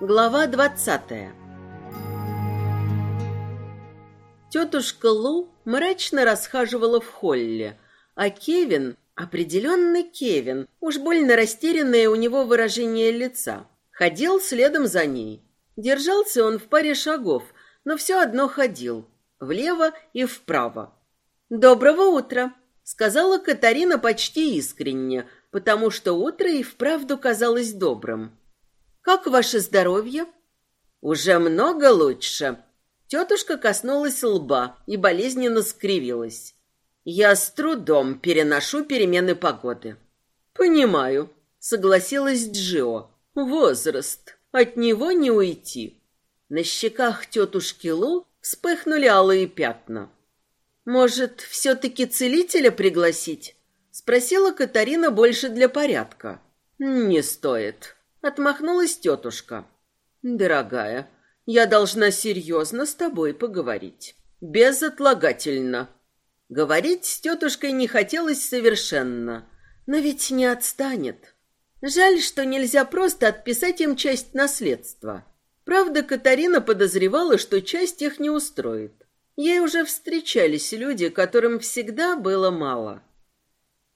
Глава двадцатая Тетушка Лу мрачно расхаживала в холле, а Кевин, определенный Кевин, уж больно растерянное у него выражение лица, ходил следом за ней. Держался он в паре шагов, но все одно ходил, влево и вправо. «Доброго утра!» — сказала Катарина почти искренне, потому что утро и вправду казалось добрым. Как ваше здоровье? Уже много лучше. Тетушка коснулась лба и болезненно скривилась. Я с трудом переношу перемены погоды. Понимаю, согласилась Джио. Возраст, от него не уйти. На щеках тетушки Лу вспыхнули алые пятна. Может, все-таки целителя пригласить? Спросила Катарина больше для порядка. Не стоит. Отмахнулась тетушка. «Дорогая, я должна серьезно с тобой поговорить. Безотлагательно». Говорить с тетушкой не хотелось совершенно, но ведь не отстанет. Жаль, что нельзя просто отписать им часть наследства. Правда, Катарина подозревала, что часть их не устроит. Ей уже встречались люди, которым всегда было мало.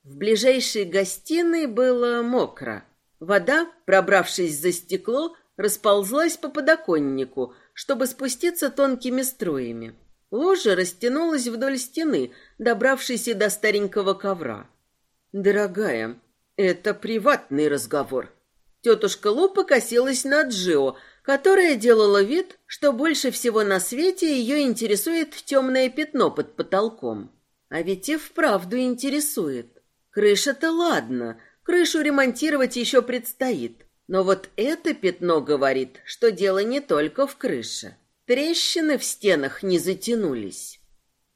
В ближайшей гостиной было мокро. Вода, пробравшись за стекло, расползлась по подоконнику, чтобы спуститься тонкими струями. Ложа растянулась вдоль стены, добравшись и до старенького ковра. «Дорогая, это приватный разговор». Тетушка Лу покосилась на Джио, которая делала вид, что больше всего на свете ее интересует темное пятно под потолком. А ведь и вправду интересует. Крыша-то ладно, Крышу ремонтировать еще предстоит. Но вот это пятно говорит, что дело не только в крыше. Трещины в стенах не затянулись.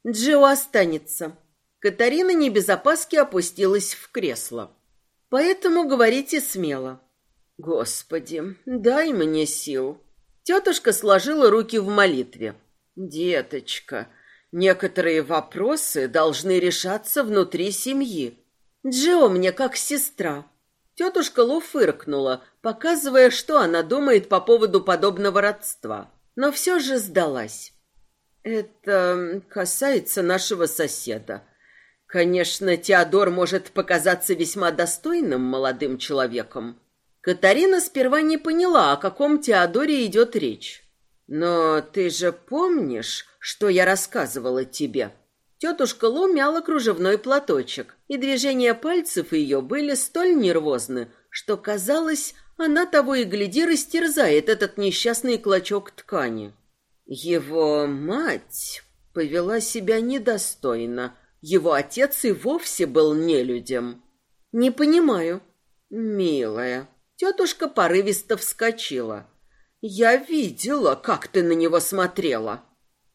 Джио останется. Катарина не без опаски опустилась в кресло. Поэтому говорите смело. Господи, дай мне сил. Тетушка сложила руки в молитве. Деточка, некоторые вопросы должны решаться внутри семьи. Джо мне как сестра. Тетушка Лу фыркнула, показывая, что она думает по поводу подобного родства, но все же сдалась. Это касается нашего соседа. Конечно, Теодор может показаться весьма достойным молодым человеком. Катарина сперва не поняла, о каком Теодоре идет речь. Но ты же помнишь, что я рассказывала тебе? Тетушка Лу мяла кружевной платочек, и движения пальцев ее были столь нервозны, что казалось, она того и гляди растерзает этот несчастный клочок ткани. Его мать повела себя недостойно. Его отец и вовсе был нелюдем. Не понимаю. Милая, тетушка порывисто вскочила. Я видела, как ты на него смотрела.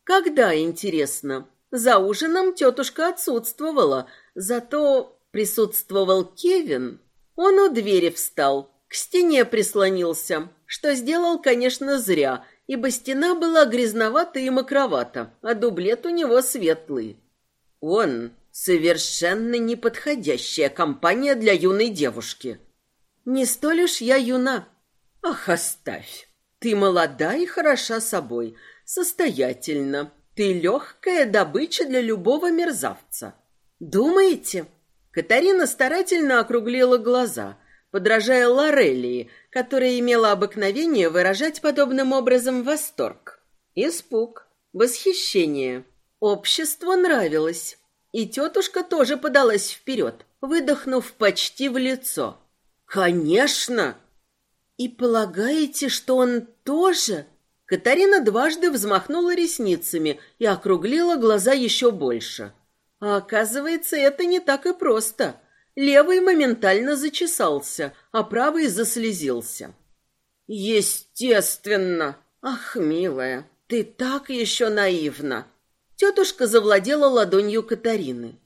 Когда, интересно? За ужином тетушка отсутствовала, зато присутствовал Кевин. Он у двери встал, к стене прислонился, что сделал, конечно, зря, ибо стена была грязновата и мокровата, а дублет у него светлый. Он совершенно неподходящая компания для юной девушки. Не столь уж я юна. Ах, оставь. Ты молода и хороша собой, состоятельна, ты легкая добыча для любого мерзавца. Думаете? Катарина старательно округлила глаза, подражая Лорелии, которая имела обыкновение выражать подобным образом восторг, испуг, восхищение. Обществу нравилось, и тетушка тоже подалась вперед, выдохнув почти в лицо. «Конечно!» «И полагаете, что он тоже?» Катарина дважды взмахнула ресницами и округлила глаза еще больше. А оказывается, это не так и просто. Левый моментально зачесался, а правый заслезился. Естественно. Ах, милая, ты так еще наивна. Тетушка завладела ладонью Катарины.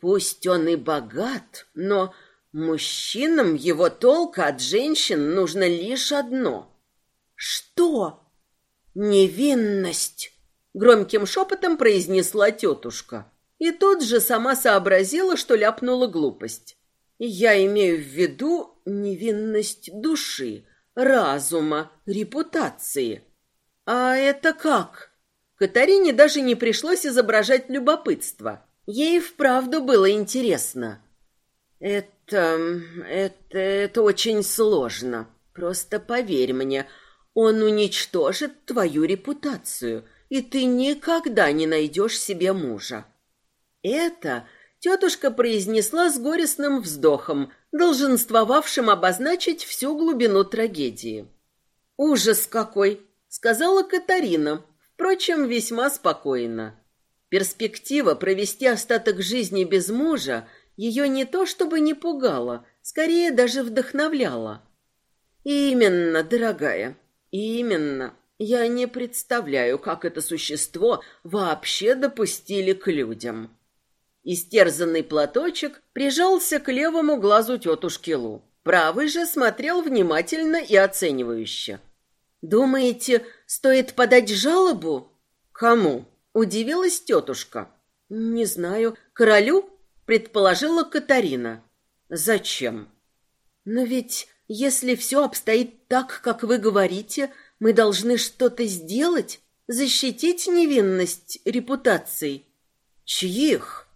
Пусть он и богат, но мужчинам его толка от женщин нужно лишь одно. Что? «Невинность!» — громким шепотом произнесла тетушка. И тут же сама сообразила, что ляпнула глупость. «Я имею в виду невинность души, разума, репутации. А это как? Катарине даже не пришлось изображать любопытство. Ей вправду было интересно. Это... это... это очень сложно. Просто поверь мне, он уничтожит твою репутацию, и ты никогда не найдешь себе мужа. Это тетушка произнесла с горестным вздохом, долженствовавшим обозначить всю глубину трагедии. «Ужас какой!» — сказала Катарина, впрочем, весьма спокойно. Перспектива провести остаток жизни без мужа ее не то чтобы не пугала, скорее даже вдохновляла. «Именно, дорогая, именно. Я не представляю, как это существо вообще допустили к людям». Истерзанный платочек прижался к левому глазу тетушки Лу. Правый же смотрел внимательно и оценивающе. «Думаете, стоит подать жалобу?» «Кому?» — удивилась тетушка. «Не знаю. Королю?» — предположила Катарина. «Зачем?» «Но ведь, если все обстоит так, как вы говорите, мы должны что-то сделать, защитить невинность репутаций». «Чьих?»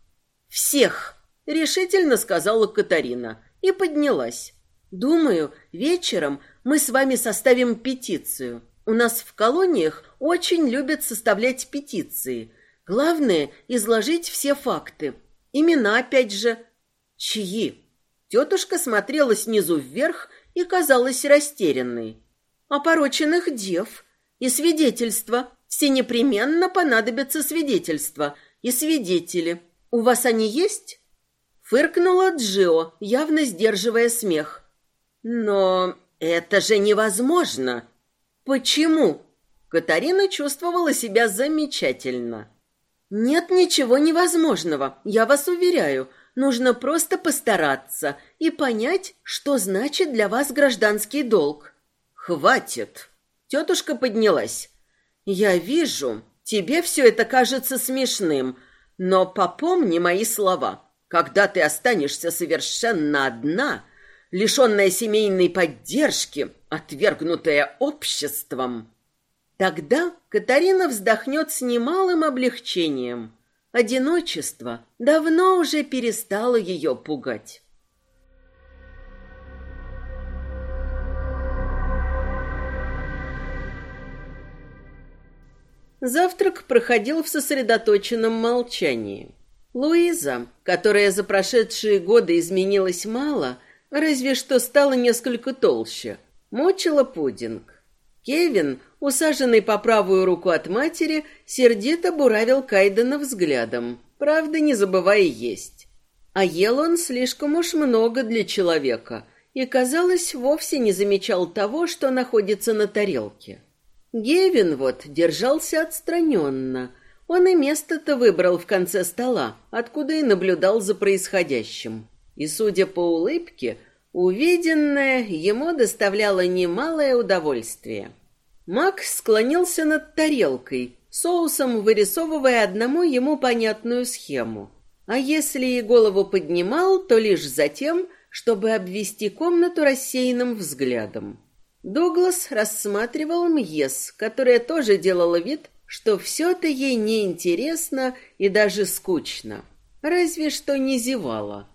«Всех!» — решительно сказала Катарина и поднялась. «Думаю, вечером мы с вами составим петицию. У нас в колониях очень любят составлять петиции. Главное — изложить все факты. Имена, опять же. Чьи?» Тетушка смотрела снизу вверх и казалась растерянной. «Опороченных дев. И свидетельства. Все непременно понадобятся свидетельства. И свидетели. «У вас они есть?» Фыркнула Джио, явно сдерживая смех. «Но это же невозможно!» «Почему?» Катарина чувствовала себя замечательно. «Нет ничего невозможного, я вас уверяю. Нужно просто постараться и понять, что значит для вас гражданский долг». «Хватит!» Тетушка поднялась. «Я вижу, тебе все это кажется смешным, но попомни мои слова. Когда ты останешься совершенно одна, лишенная семейной поддержки, отвергнутая обществом, тогда Катарина вздохнет с немалым облегчением. Одиночество давно уже перестало ее пугать. Завтрак проходил в сосредоточенном молчании. Луиза, которая за прошедшие годы изменилась мало, разве что стала несколько толще, мочила пудинг. Кевин, усаженный по правую руку от матери, сердито буравил Кайдена взглядом, правда, не забывая есть. А ел он слишком уж много для человека и, казалось, вовсе не замечал того, что находится на тарелке. Гевин вот держался отстраненно. Он и место-то выбрал в конце стола, откуда и наблюдал за происходящим. И, судя по улыбке, увиденное ему доставляло немалое удовольствие. Макс склонился над тарелкой, соусом вырисовывая одному ему понятную схему. А если и голову поднимал, то лишь за тем, чтобы обвести комнату рассеянным взглядом. Дуглас рассматривал Мьес, которая тоже делала вид, что все-то ей неинтересно и даже скучно. Разве что не зевала.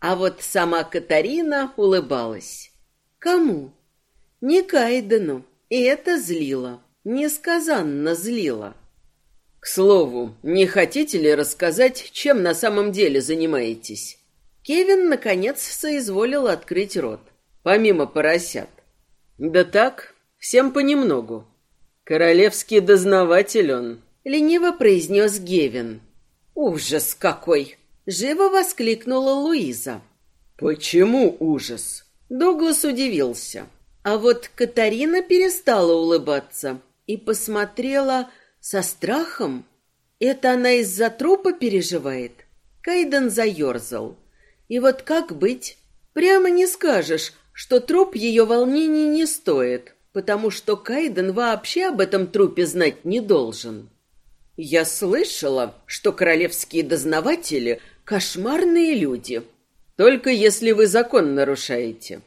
А вот сама Катарина улыбалась. Кому? Не Кайдену. И это злило. Несказанно злило. К слову, не хотите ли рассказать, чем на самом деле занимаетесь? Кевин, наконец, соизволил открыть рот. Помимо поросят. Да так, всем понемногу. Королевский дознаватель он, лениво произнес Гевин. Ужас какой! Живо воскликнула Луиза. Почему ужас? Дуглас удивился. А вот Катарина перестала улыбаться и посмотрела со страхом. Это она из-за трупа переживает? Кайден заерзал. И вот как быть? Прямо не скажешь, что труп ее волнений не стоит, потому что Кайден вообще об этом трупе знать не должен. Я слышала, что королевские дознаватели — кошмарные люди, только если вы закон нарушаете.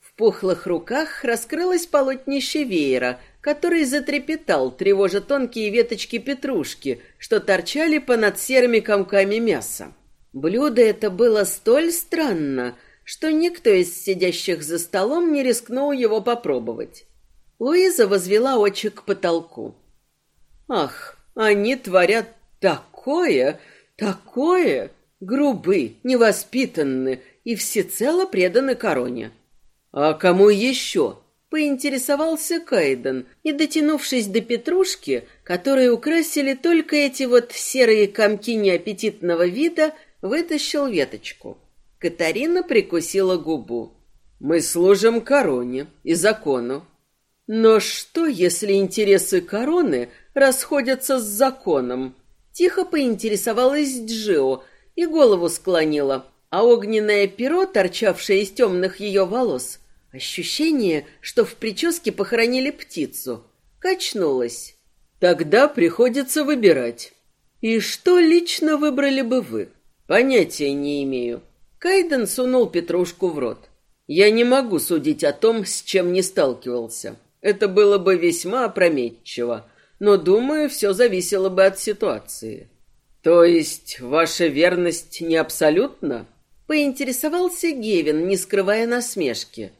В пухлых руках раскрылось полотнище веера, который затрепетал, тревожа тонкие веточки петрушки, что торчали понад серыми комками мяса. Блюдо это было столь странно, что никто из сидящих за столом не рискнул его попробовать. Луиза возвела очи к потолку. «Ах, они творят такое, такое! Грубы, невоспитанны и всецело преданы короне. А кому еще? Поинтересовался Кайден и, дотянувшись до петрушки, которые украсили только эти вот серые комки неаппетитного вида, вытащил веточку. Катарина прикусила губу. «Мы служим короне и закону. Но что, если интересы короны расходятся с законом?» Тихо поинтересовалась Джио и голову склонила, а огненное перо, торчавшее из темных ее волос, ощущение, что в прическе похоронили птицу, качнулось. Тогда приходится выбирать. И что лично выбрали бы вы? Понятия не имею. Кайден сунул петрушку в рот. Я не могу судить о том, с чем не сталкивался. Это было бы весьма опрометчиво, но, думаю, все зависело бы от ситуации. То есть ваша верность не абсолютна? Поинтересовался Гевин, не скрывая насмешки.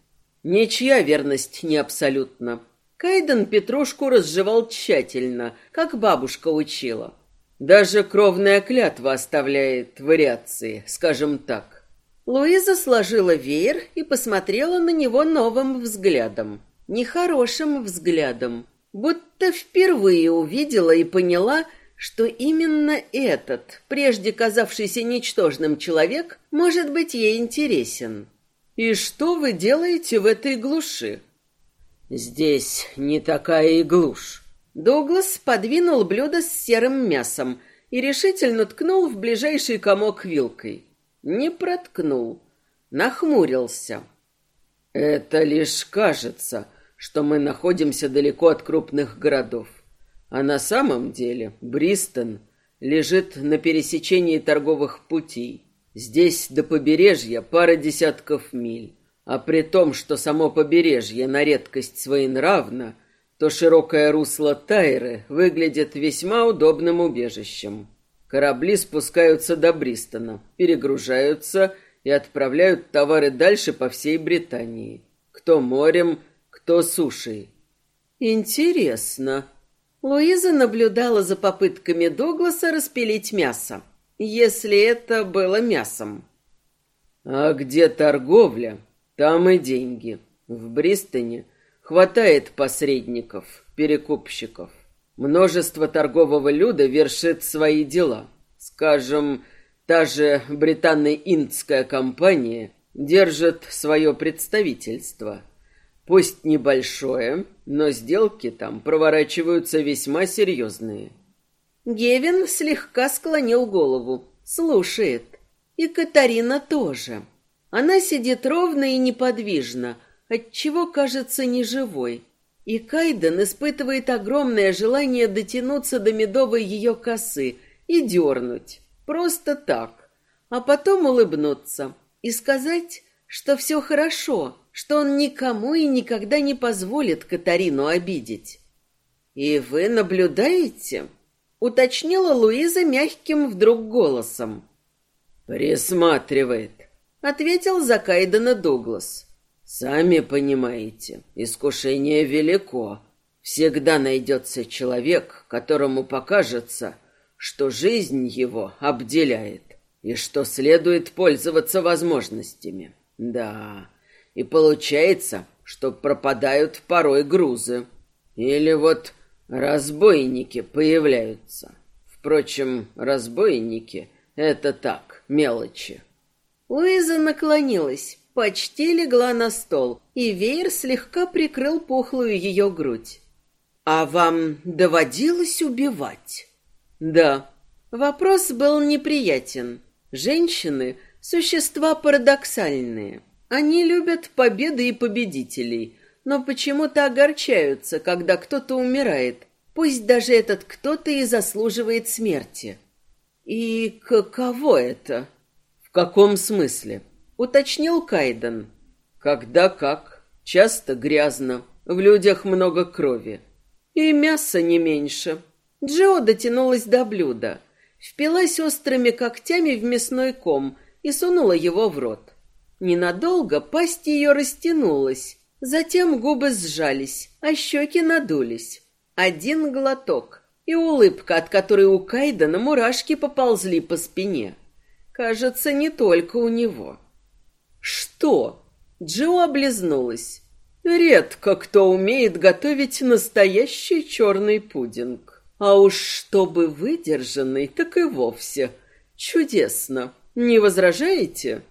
Ничья верность не абсолютна. Кайден петрушку разжевал тщательно, как бабушка учила. Даже кровная клятва оставляет вариации, скажем так. Луиза сложила веер и посмотрела на него новым взглядом. Нехорошим взглядом. Будто впервые увидела и поняла, что именно этот, прежде казавшийся ничтожным человек, может быть ей интересен. «И что вы делаете в этой глуши?» «Здесь не такая и глушь». Дуглас подвинул блюдо с серым мясом и решительно ткнул в ближайший комок вилкой. Не проткнул, нахмурился. «Это лишь кажется, что мы находимся далеко от крупных городов. А на самом деле Бристон лежит на пересечении торговых путей. Здесь до побережья пара десятков миль. А при том, что само побережье на редкость своенравно, то широкое русло Тайры выглядит весьма удобным убежищем. Корабли спускаются до Бристона, перегружаются и отправляют товары дальше по всей Британии. Кто морем, кто сушей. Интересно, Луиза наблюдала за попытками Дугласа распилить мясо, если это было мясом. А где торговля, там и деньги. В Бристоне хватает посредников, перекупщиков. Множество торгового люда вершит свои дела. Скажем, та же британо-индская компания держит свое представительство – Пусть небольшое, но сделки там проворачиваются весьма серьезные. Гевин слегка склонил голову, слушает. И Катарина тоже. Она сидит ровно и неподвижно, отчего кажется неживой. И Кайден испытывает огромное желание дотянуться до медовой ее косы и дернуть. Просто так. А потом улыбнуться и сказать, что все хорошо, что он никому и никогда не позволит Катарину обидеть. «И вы наблюдаете?» — уточнила Луиза мягким вдруг голосом. «Присматривает», — ответил Закайдена Дуглас. «Сами понимаете, искушение велико. Всегда найдется человек, которому покажется, что жизнь его обделяет и что следует пользоваться возможностями. Да, и получается, что пропадают порой грузы. Или вот разбойники появляются. Впрочем, разбойники — это так, мелочи. Луиза наклонилась, почти легла на стол, и веер слегка прикрыл пухлую ее грудь. «А вам доводилось убивать?» «Да». Вопрос был неприятен. Женщины — существа парадоксальные. Они любят победы и победителей, но почему-то огорчаются, когда кто-то умирает, пусть даже этот кто-то и заслуживает смерти. И каково это? В каком смысле? Уточнил Кайден. Когда как? Часто грязно, в людях много крови. И мяса не меньше. Джо дотянулась до блюда, впилась острыми когтями в мясной ком и сунула его в рот. Ненадолго пасть ее растянулась, затем губы сжались, а щеки надулись. Один глоток, и улыбка, от которой у Кайдена мурашки поползли по спине. Кажется, не только у него. «Что?» Джо облизнулась. «Редко кто умеет готовить настоящий черный пудинг. А уж чтобы выдержанный, так и вовсе. Чудесно. Не возражаете?»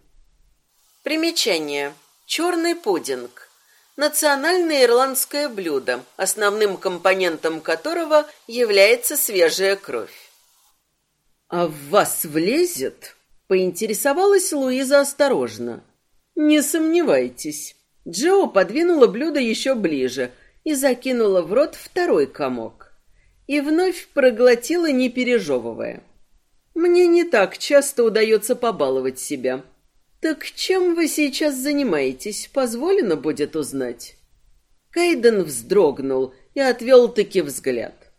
Примечание. Черный пудинг. Национальное ирландское блюдо, основным компонентом которого является свежая кровь. «А в вас влезет?» — поинтересовалась Луиза осторожно. «Не сомневайтесь». Джо подвинула блюдо еще ближе и закинула в рот второй комок. И вновь проглотила, не пережевывая. «Мне не так часто удается побаловать себя. Так чем вы сейчас занимаетесь, позволено будет узнать?» Кайден вздрогнул и отвел-таки взгляд.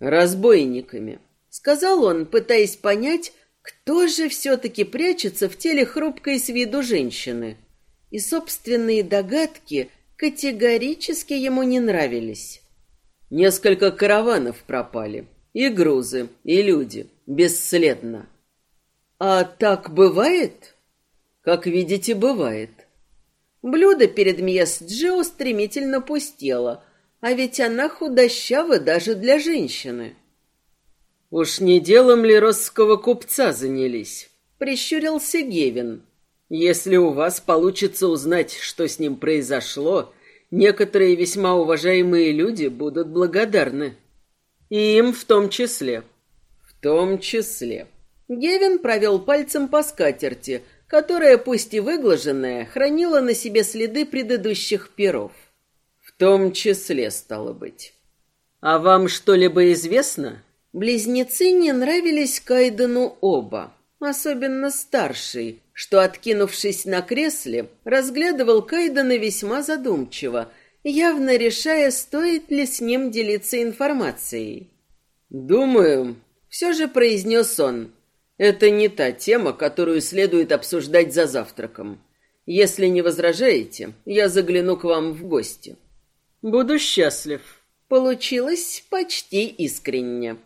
«Разбойниками», — сказал он, пытаясь понять, кто же все-таки прячется в теле хрупкой с виду женщины? И собственные догадки категорически ему не нравились. Несколько караванов пропали. И грузы, и люди. Бесследно. А так бывает? Как видите, бывает. Блюдо перед Мьес Джо стремительно пустело, а ведь она худощава даже для женщины. «Уж не делом ли росского купца занялись?» — прищурился Гевин. «Если у вас получится узнать, что с ним произошло, некоторые весьма уважаемые люди будут благодарны. И им в том числе». «В том числе». Гевин провел пальцем по скатерти, которая, пусть и выглаженная, хранила на себе следы предыдущих перов. «В том числе, стало быть». «А вам что-либо известно?» Близнецы не нравились Кайдену оба, особенно старший, что, откинувшись на кресле, разглядывал Кайдена весьма задумчиво, явно решая, стоит ли с ним делиться информацией. «Думаю», — все же произнес он, — «это не та тема, которую следует обсуждать за завтраком. Если не возражаете, я загляну к вам в гости». «Буду счастлив». Получилось почти искренне.